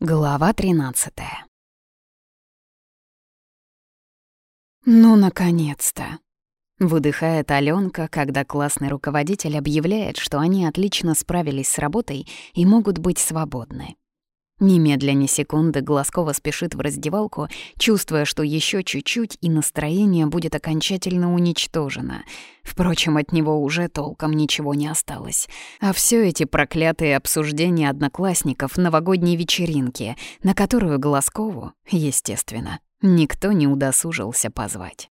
Глава 13 «Ну, наконец-то!» — выдыхает Алёнка, когда классный руководитель объявляет, что они отлично справились с работой и могут быть свободны. Немедля ни секунды Глазкова спешит в раздевалку, чувствуя, что еще чуть-чуть и настроение будет окончательно уничтожено. Впрочем, от него уже толком ничего не осталось. А все эти проклятые обсуждения одноклассников новогодней вечеринки, на которую Глазкову, естественно, никто не удосужился позвать.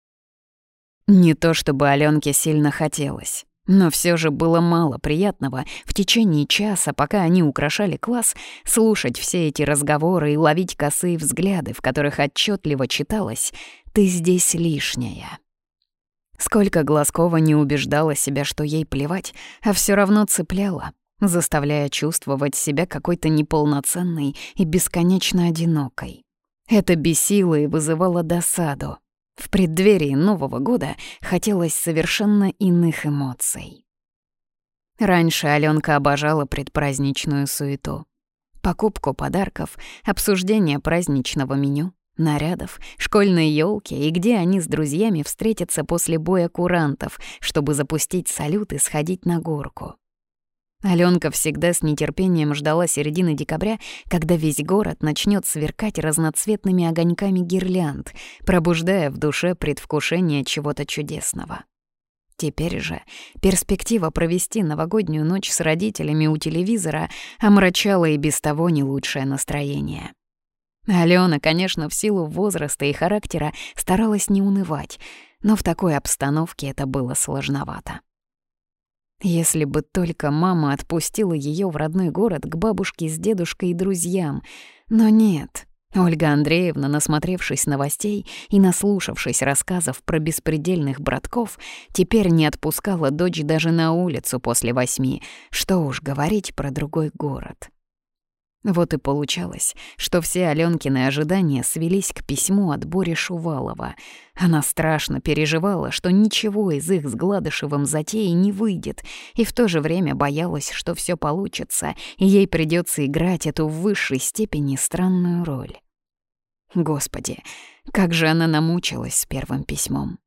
Не то чтобы Аленке сильно хотелось. Но все же было мало приятного в течение часа, пока они украшали класс, слушать все эти разговоры и ловить косые взгляды, в которых отчетливо читалось «ты здесь лишняя». Сколько Глазкова не убеждала себя, что ей плевать, а все равно цепляла, заставляя чувствовать себя какой-то неполноценной и бесконечно одинокой. Это бесило и вызывало досаду, в преддверии Нового года хотелось совершенно иных эмоций. Раньше Алёнка обожала предпраздничную суету. Покупку подарков, обсуждение праздничного меню, нарядов, школьной елки и где они с друзьями встретятся после боя курантов, чтобы запустить салют и сходить на горку. Аленка всегда с нетерпением ждала середины декабря, когда весь город начнет сверкать разноцветными огоньками гирлянд, пробуждая в душе предвкушение чего-то чудесного. Теперь же перспектива провести новогоднюю ночь с родителями у телевизора омрачала и без того не лучшее настроение. Алена, конечно, в силу возраста и характера старалась не унывать, но в такой обстановке это было сложновато. Если бы только мама отпустила ее в родной город к бабушке с дедушкой и друзьям. Но нет. Ольга Андреевна, насмотревшись новостей и наслушавшись рассказов про беспредельных братков, теперь не отпускала дочь даже на улицу после восьми, что уж говорить про другой город. Вот и получалось, что все Алёнкины ожидания свелись к письму от Бори Шувалова. Она страшно переживала, что ничего из их с Гладышевым затеи не выйдет, и в то же время боялась, что все получится, и ей придется играть эту в высшей степени странную роль. Господи, как же она намучилась с первым письмом.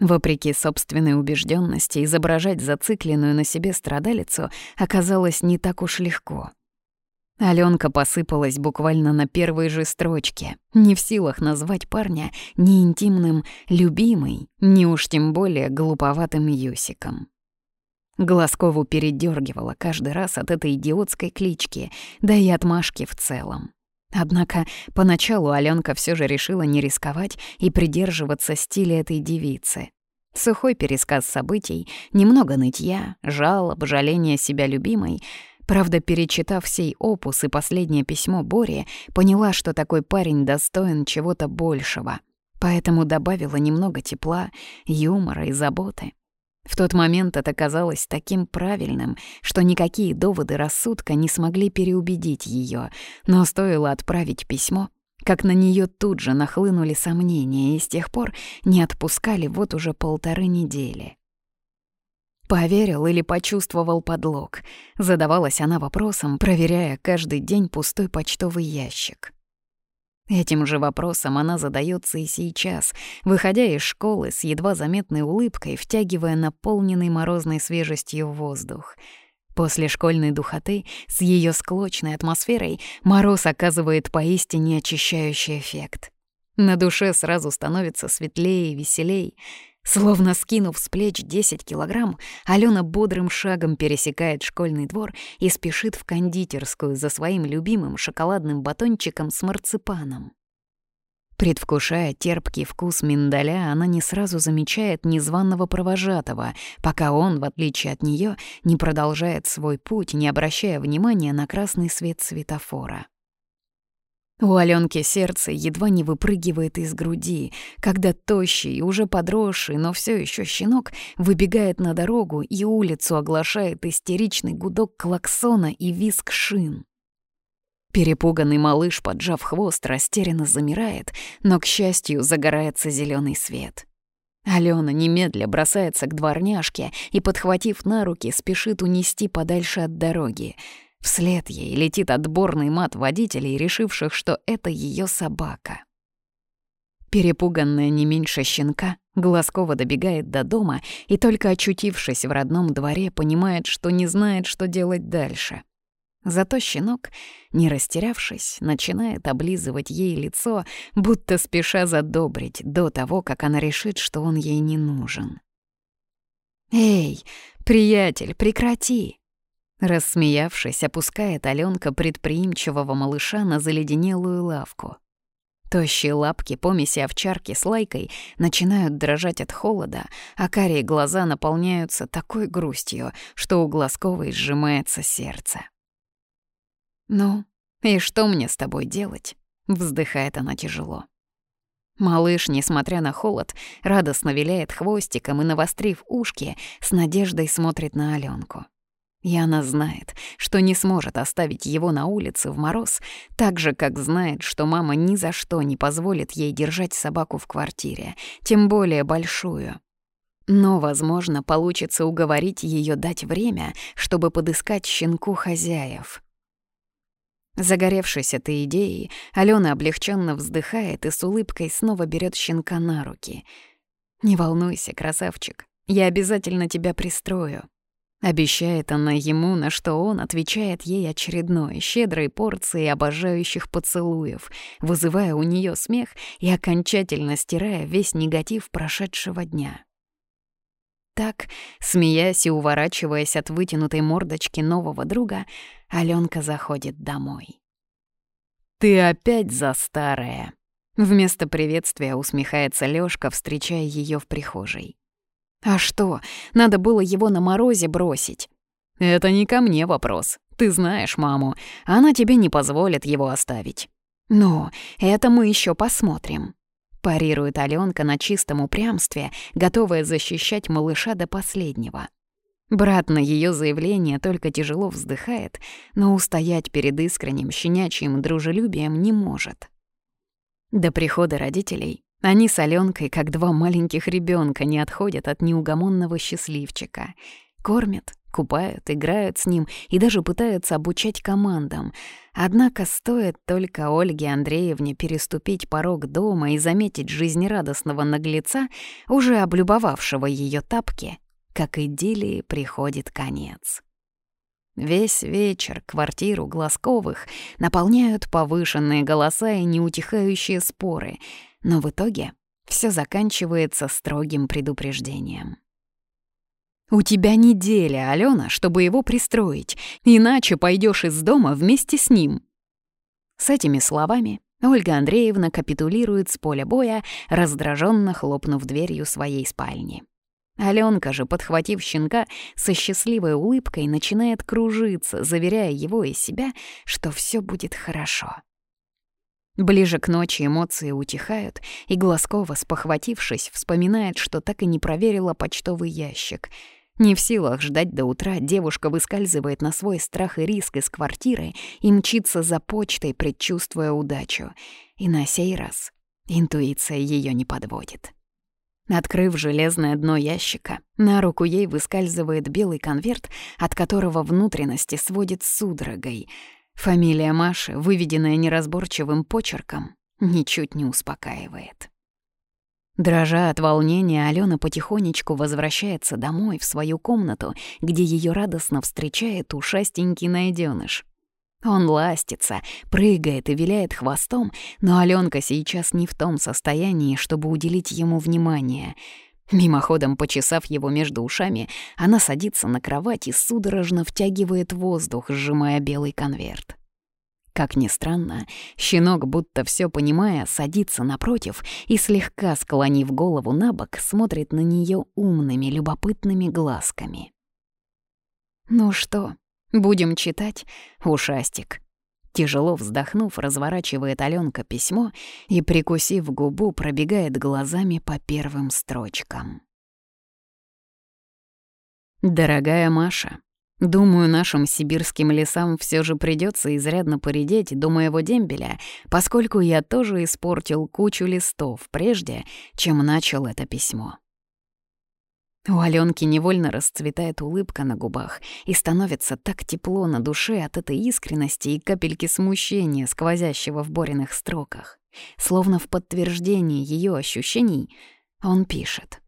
Вопреки собственной убежденности, изображать зацикленную на себе страдалицу оказалось не так уж легко — Алёнка посыпалась буквально на первой же строчке, не в силах назвать парня ни интимным «любимый», ни уж тем более глуповатым Юсиком. Глазкову передёргивала каждый раз от этой идиотской клички, да и отмашки в целом. Однако поначалу Алёнка всё же решила не рисковать и придерживаться стиля этой девицы. Сухой пересказ событий, немного нытья, жалоб, жаления себя любимой — Правда, перечитав сей опус и последнее письмо Бори, поняла, что такой парень достоин чего-то большего. Поэтому добавила немного тепла, юмора и заботы. В тот момент это казалось таким правильным, что никакие доводы рассудка не смогли переубедить ее, но стоило отправить письмо, как на нее тут же нахлынули сомнения и с тех пор не отпускали вот уже полторы недели. Поверил или почувствовал подлог? Задавалась она вопросом, проверяя каждый день пустой почтовый ящик. Этим же вопросом она задается и сейчас, выходя из школы с едва заметной улыбкой, втягивая наполненный морозной свежестью воздух. После школьной духоты с ее склочной атмосферой мороз оказывает поистине очищающий эффект. На душе сразу становится светлее и веселей — Словно скинув с плеч 10 килограмм, Алена бодрым шагом пересекает школьный двор и спешит в кондитерскую за своим любимым шоколадным батончиком с марципаном. Предвкушая терпкий вкус миндаля, она не сразу замечает незваного провожатого, пока он, в отличие от нее, не продолжает свой путь, не обращая внимания на красный свет светофора. У Аленки сердце едва не выпрыгивает из груди, когда тощий, уже подросший, но все еще щенок выбегает на дорогу и улицу оглашает истеричный гудок клаксона и визг шин. Перепуганный малыш, поджав хвост, растерянно замирает, но, к счастью, загорается зеленый свет. Алена немедля бросается к дворняжке и, подхватив на руки, спешит унести подальше от дороги — Вслед ей летит отборный мат водителей, решивших, что это ее собака. Перепуганная не меньше щенка, Глазкова добегает до дома и, только очутившись в родном дворе, понимает, что не знает, что делать дальше. Зато щенок, не растерявшись, начинает облизывать ей лицо, будто спеша задобрить до того, как она решит, что он ей не нужен. «Эй, приятель, прекрати!» Рассмеявшись, опускает Алёнка предприимчивого малыша на заледенелую лавку. Тощие лапки помеси овчарки с лайкой начинают дрожать от холода, а карие глаза наполняются такой грустью, что у Глазковой сжимается сердце. «Ну, и что мне с тобой делать?» — вздыхает она тяжело. Малыш, несмотря на холод, радостно виляет хвостиком и, навострив ушки, с надеждой смотрит на Алёнку. И она знает, что не сможет оставить его на улице в мороз, так же, как знает, что мама ни за что не позволит ей держать собаку в квартире, тем более большую. Но, возможно, получится уговорить ее дать время, чтобы подыскать щенку хозяев. Загоревшись этой идеей, Алена облегченно вздыхает и с улыбкой снова берет щенка на руки. «Не волнуйся, красавчик, я обязательно тебя пристрою». Обещает она ему, на что он отвечает ей очередной, щедрой порцией обожающих поцелуев, вызывая у нее смех и окончательно стирая весь негатив прошедшего дня. Так, смеясь и уворачиваясь от вытянутой мордочки нового друга, Алёнка заходит домой. «Ты опять за старое!» Вместо приветствия усмехается Лёшка, встречая её в прихожей. «А что, надо было его на морозе бросить?» «Это не ко мне вопрос. Ты знаешь маму. Она тебе не позволит его оставить». «Ну, это мы ещё посмотрим». Парирует Алёнка на чистом упрямстве, готовая защищать малыша до последнего. Брат на её заявление только тяжело вздыхает, но устоять перед искренним щенячьим дружелюбием не может. До прихода родителей они с Алёнкой, как два маленьких ребёнка, не отходят от неугомонного счастливчика. Кормят, Купают, играют с ним и даже пытаются обучать командам. Однако стоит только Ольге Андреевне переступить порог дома и заметить жизнерадостного наглеца, уже облюбовавшего ее тапки, как идиллии приходит конец. Весь вечер квартиру Глазковых наполняют повышенные голоса и неутихающие споры, но в итоге все заканчивается строгим предупреждением. «У тебя неделя, Алена, чтобы его пристроить, иначе пойдешь из дома вместе с ним». С этими словами Ольга Андреевна капитулирует с поля боя, раздраженно хлопнув дверью своей спальни. Аленка же, подхватив щенка, со счастливой улыбкой начинает кружиться, заверяя его и себя, что все будет хорошо. Ближе к ночи эмоции утихают, и Глазкова, спохватившись, вспоминает, что так и не проверила почтовый ящик — не в силах ждать до утра, девушка выскальзывает на свой страх и риск из квартиры и мчится за почтой, предчувствуя удачу. И на сей раз интуиция ее не подводит. Открыв железное дно ящика, на руку ей выскальзывает белый конверт, от которого внутренности сводит судорогой. Фамилия Маши, выведенная неразборчивым почерком, ничуть не успокаивает. Дрожа от волнения, Алена потихонечку возвращается домой, в свою комнату, где ее радостно встречает ушастенький найденыш. Он ластится, прыгает и виляет хвостом, но Аленка сейчас не в том состоянии, чтобы уделить ему внимание. Мимоходом почесав его между ушами, она садится на кровать и судорожно втягивает воздух, сжимая белый конверт. Как ни странно, щенок, будто все понимая, садится напротив и, слегка склонив голову на бок, смотрит на нее умными, любопытными глазками. «Ну что, будем читать, ушастик?» Тяжело вздохнув, разворачивает Аленка письмо и, прикусив губу, пробегает глазами по первым строчкам. «Дорогая Маша, Думаю, нашим сибирским лесам все же придется изрядно поредеть до моего дембеля, поскольку я тоже испортил кучу листов прежде, чем начал это письмо. У Алёнки невольно расцветает улыбка на губах и становится так тепло на душе от этой искренности и капельки смущения, сквозящего в Бориных строках. Словно в подтверждение её ощущений он пишет.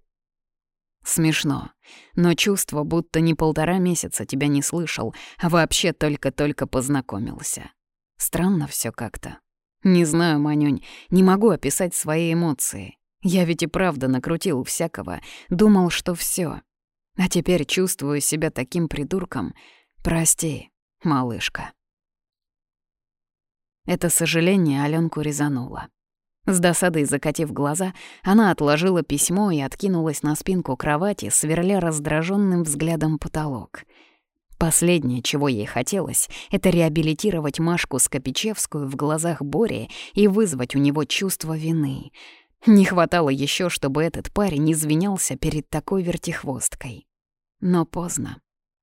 Смешно, но чувство, будто не полтора месяца тебя не слышал, а вообще только-только познакомился. Странно всё как-то. Не знаю, Манюнь, не могу описать свои эмоции. Я ведь и правда накрутил всякого, думал, что все. А теперь чувствую себя таким придурком. Прости, малышка. Это сожаление Аленку резануло. С досадой закатив глаза, она отложила письмо и откинулась на спинку кровати, сверля раздраженным взглядом потолок. Последнее, чего ей хотелось, это реабилитировать Машку Скопичевскую в глазах Бори и вызвать у него чувство вины — не хватало еще, чтобы этот парень извинялся перед такой вертихвосткой. Но поздно.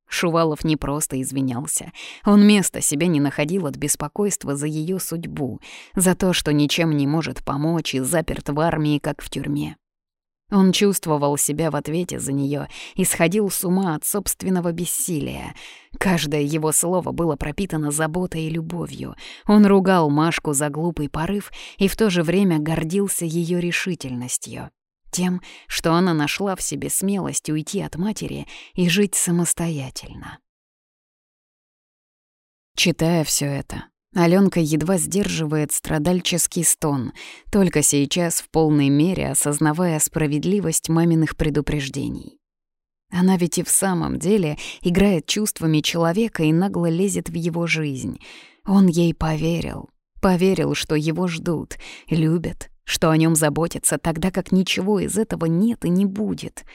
Шувалов не просто извинялся. Он места себе не находил от беспокойства за ее судьбу, за то, что ничем не может помочь и заперт в армии, как в тюрьме. Он чувствовал себя в ответе за нее и сходил с ума от собственного бессилия. Каждое его слово было пропитано заботой и любовью. Он ругал Машку за глупый порыв и в то же время гордился ее решительностью. Тем, что она нашла в себе смелость уйти от матери и жить самостоятельно. Читая все это, Аленка едва сдерживает страдальческий стон, только сейчас в полной мере осознавая справедливость маминых предупреждений. Она ведь и в самом деле играет чувствами человека и нагло лезет в его жизнь. Он ей поверил. Поверил, что его ждут, любят, что о нем заботятся, тогда как ничего из этого нет и не будет.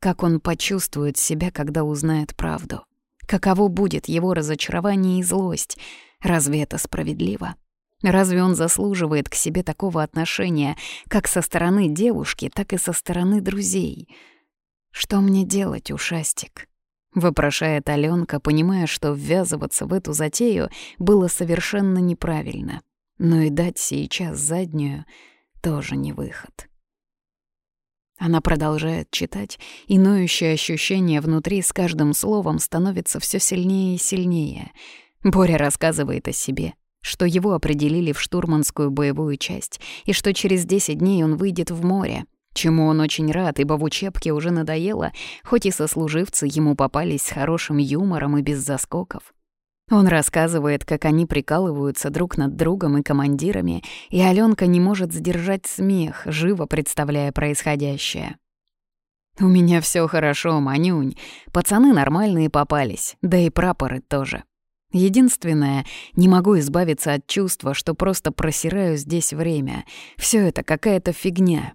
Как он почувствует себя, когда узнает правду? Каково будет его разочарование и злость — Разве это справедливо? Разве он заслуживает к себе такого отношения, как со стороны девушки, так и со стороны друзей? «Что мне делать, ушастик?» — вопрошает Алёнка, понимая, что ввязываться в эту затею было совершенно неправильно. Но и дать сейчас заднюю тоже не выход. Она продолжает читать, и ноющее ощущение внутри с каждым словом становится все сильнее и сильнее — Боря рассказывает о себе, что его определили в штурманскую боевую часть, и что через 10 дней он выйдет в море, чему он очень рад, ибо в учебке уже надоело, хоть и сослуживцы ему попались с хорошим юмором и без заскоков. Он рассказывает, как они прикалываются друг над другом и командирами, и Алёнка не может сдержать смех, живо представляя происходящее. «У меня все хорошо, Манюнь. Пацаны нормальные попались, да и прапоры тоже. Единственное, не могу избавиться от чувства, что просто просираю здесь время. Все это какая-то фигня.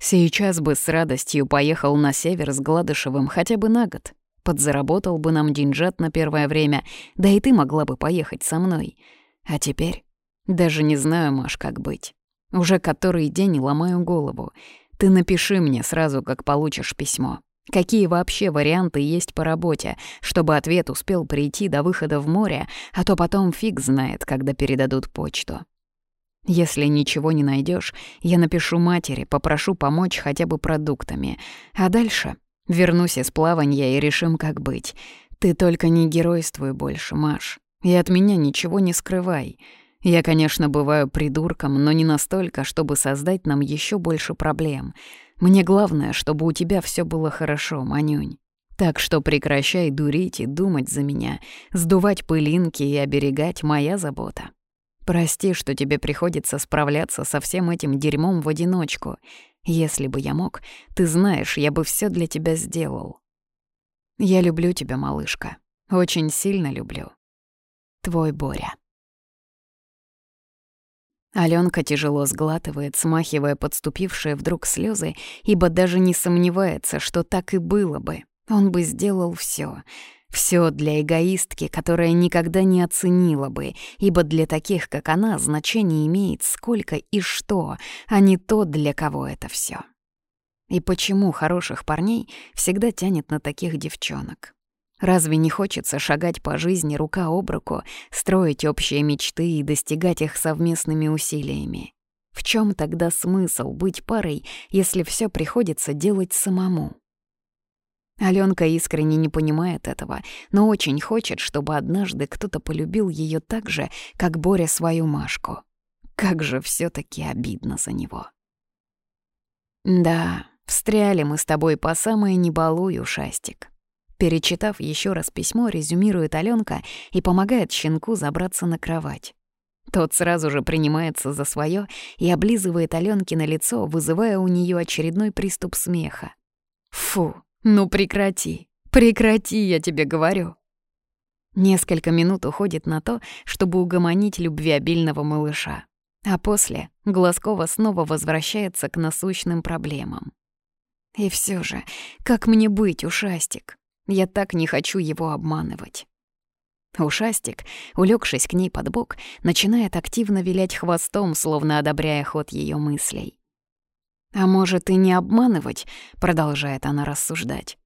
Сейчас бы с радостью поехал на север с Гладышевым хотя бы на год. Подзаработал бы нам деньжат на первое время, да и ты могла бы поехать со мной. А теперь даже не знаю, Маш, как быть. Уже который день ломаю голову. Ты напиши мне сразу, как получишь письмо. Какие вообще варианты есть по работе, чтобы ответ успел прийти до выхода в море, а то потом фиг знает, когда передадут почту. Если ничего не найдешь, я напишу матери, попрошу помочь хотя бы продуктами. А дальше вернусь из плавания и решим, как быть. Ты только не геройствуй больше, Маш. И от меня ничего не скрывай. Я, конечно, бываю придурком, но не настолько, чтобы создать нам еще больше проблем. Мне главное, чтобы у тебя все было хорошо, Манюнь. Так что прекращай дурить и думать за меня, сдувать пылинки и оберегать моя забота. Прости, что тебе приходится справляться со всем этим дерьмом в одиночку. Если бы я мог, ты знаешь, я бы все для тебя сделал. Я люблю тебя, малышка. Очень сильно люблю. Твой Боря. Алёнка тяжело сглатывает, смахивая подступившие вдруг слезы, ибо даже не сомневается, что так и было бы. Он бы сделал все, все для эгоистки, которая никогда не оценила бы, ибо для таких, как она, значение имеет сколько и что, а не то, для кого это все. И почему хороших парней всегда тянет на таких девчонок? Разве не хочется шагать по жизни рука об руку, строить общие мечты и достигать их совместными усилиями? В чем тогда смысл быть парой, если все приходится делать самому? Алёнка искренне не понимает этого, но очень хочет, чтобы однажды кто-то полюбил её так же, как Боря свою Машку. Как же всё таки обидно за него. Да, встряли мы с тобой по самое не балуй, ушастик. Перечитав ещё раз письмо, резюмирует Алёнка и помогает щенку забраться на кровать. Тот сразу же принимается за своё и облизывает Алёнке на лицо, вызывая у неё очередной приступ смеха. Фу, ну прекрати, прекрати, я тебе говорю. Несколько минут уходит на то, чтобы угомонить любвеобильного малыша. А после Глазкова снова возвращается к насущным проблемам. И все же, как мне быть, ушастик? Я так не хочу его обманывать. Ушастик, улегшись к ней под бок, начинает активно вилять хвостом, словно одобряя ход ее мыслей. «А может, и не обманывать?» — продолжает она рассуждать.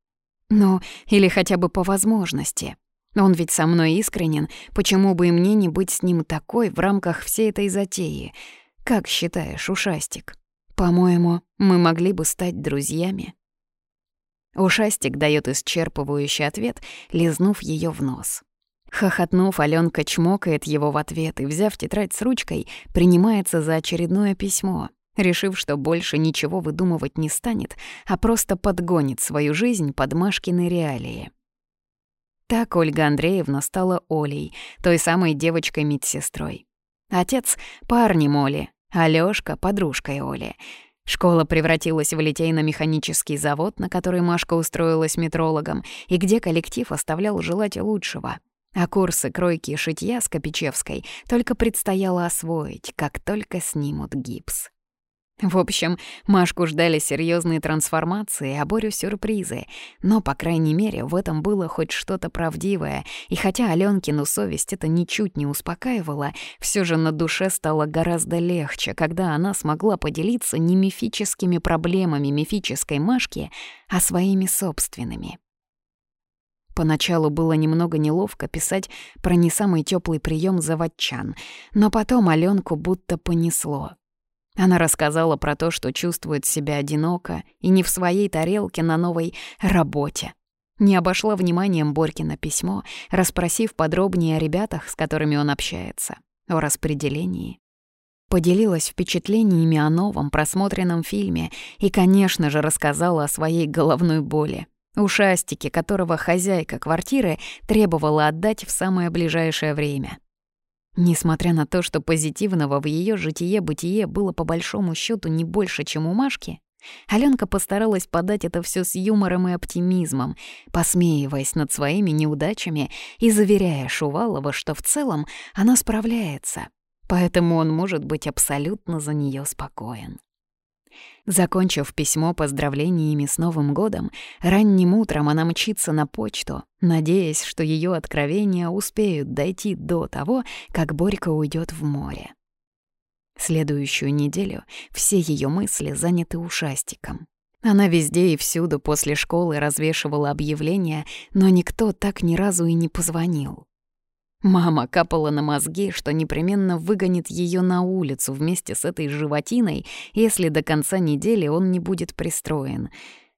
«Ну, или хотя бы по возможности. Он ведь со мной искренен, почему бы и мне не быть с ним такой в рамках всей этой затеи? Как считаешь, ушастик? По-моему, мы могли бы стать друзьями». Ушастик дает исчерпывающий ответ, лизнув ее в нос. Хохотнув, Алёнка чмокает его в ответ и, взяв тетрадь с ручкой, принимается за очередное письмо, решив, что больше ничего выдумывать не станет, а просто подгонит свою жизнь под Машкины реалии. Так Ольга Андреевна стала Олей, той самой девочкой-медсестрой. Отец — парнем Оли, Алёшка — подружкой Оли. Школа превратилась в литейно-механический завод, на который Машка устроилась метрологом, и где коллектив оставлял желать лучшего. А курсы кройки и шитья с Копичевской только предстояло освоить, как только снимут гипс. В общем, Машку ждали серьезные трансформации, а Борю — сюрпризы. Но, по крайней мере, в этом было хоть что-то правдивое. И хотя Алёнкину совесть это ничуть не успокаивала, все же на душе стало гораздо легче, когда она смогла поделиться не мифическими проблемами мифической Машки, а своими собственными. Поначалу было немного неловко писать про не самый теплый прием заводчан, но потом Алёнку будто понесло. Она рассказала про то, что чувствует себя одиноко и не в своей тарелке на новой работе. Не обошла вниманием Борькино письмо, расспросив подробнее о ребятах, с которыми он общается, о распределении. Поделилась впечатлениями о новом просмотренном фильме и, конечно же, рассказала о своей головной боли. Ушастике, которого хозяйка квартиры требовала отдать в самое ближайшее время. Несмотря на то, что позитивного в ее житие-бытие было по большому счету не больше, чем у Машки, Аленка постаралась подать это все с юмором и оптимизмом, посмеиваясь над своими неудачами и заверяя Шувалова, что в целом она справляется, поэтому он может быть абсолютно за нее спокоен. Закончив письмо поздравлениями с Новым годом, ранним утром она мчится на почту, надеясь, что ее откровения успеют дойти до того, как Борька уйдет в море. Следующую неделю все ее мысли заняты ушастиком. Она везде и всюду после школы развешивала объявления, но никто так ни разу и не позвонил. Мама капала на мозги, что непременно выгонит ее на улицу вместе с этой животиной, если до конца недели он не будет пристроен.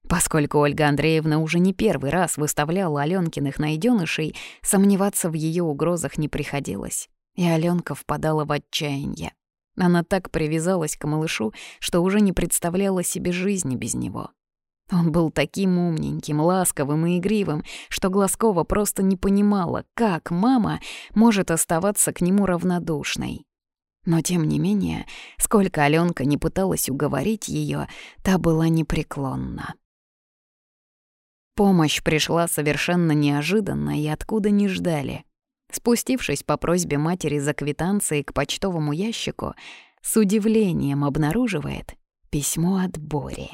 Поскольку Ольга Андреевна уже не первый раз выставляла Алёнкиных найденышей, сомневаться в ее угрозах не приходилось. И Алёнка впадала в отчаяние. Она так привязалась к малышу, что уже не представляла себе жизни без него. Он был таким умненьким, ласковым и игривым, что Глазкова просто не понимала, как мама может оставаться к нему равнодушной. Но тем не менее, сколько Алёнка не пыталась уговорить её, та была непреклонна. Помощь пришла совершенно неожиданно и откуда не ждали. Спустившись по просьбе матери за квитанцией к почтовому ящику, с удивлением обнаруживает письмо от Бори.